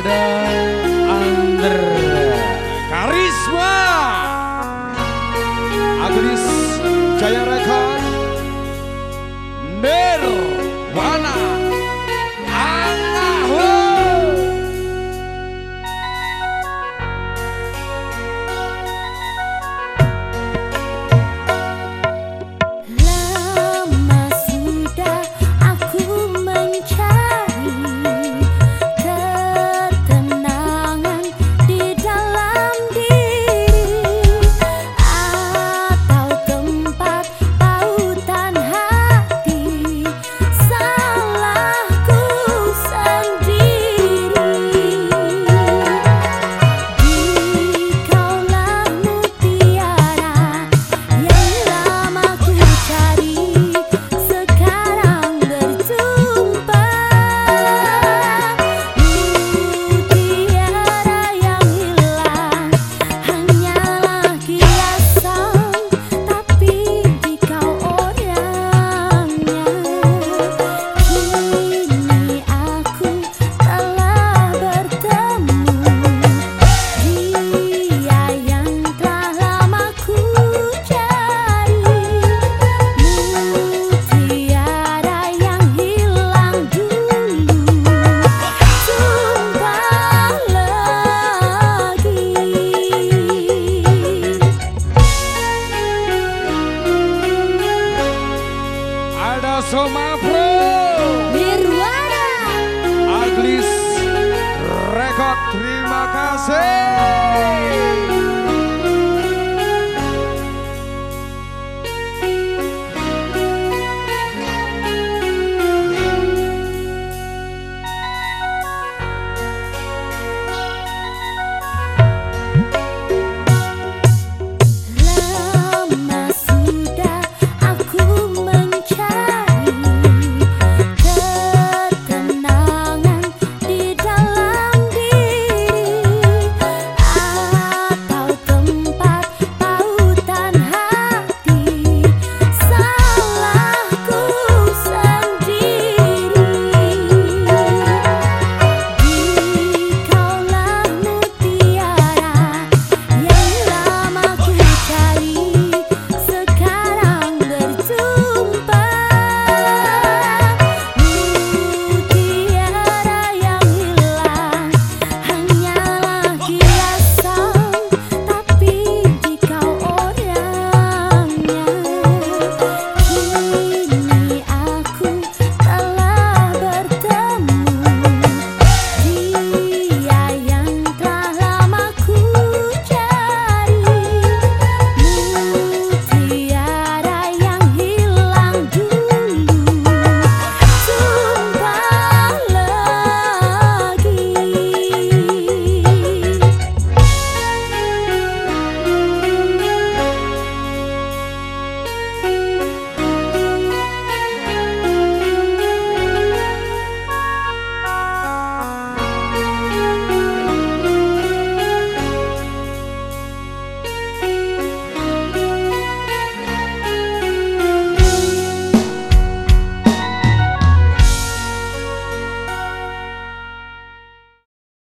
ada Andre Karisma. Agnes Jaya